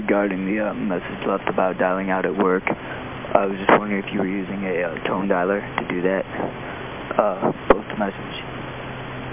regarding the uh, message left about dialing out at work. I was just wondering if you were using a uh, tone dialer to do that. Uh, post a message.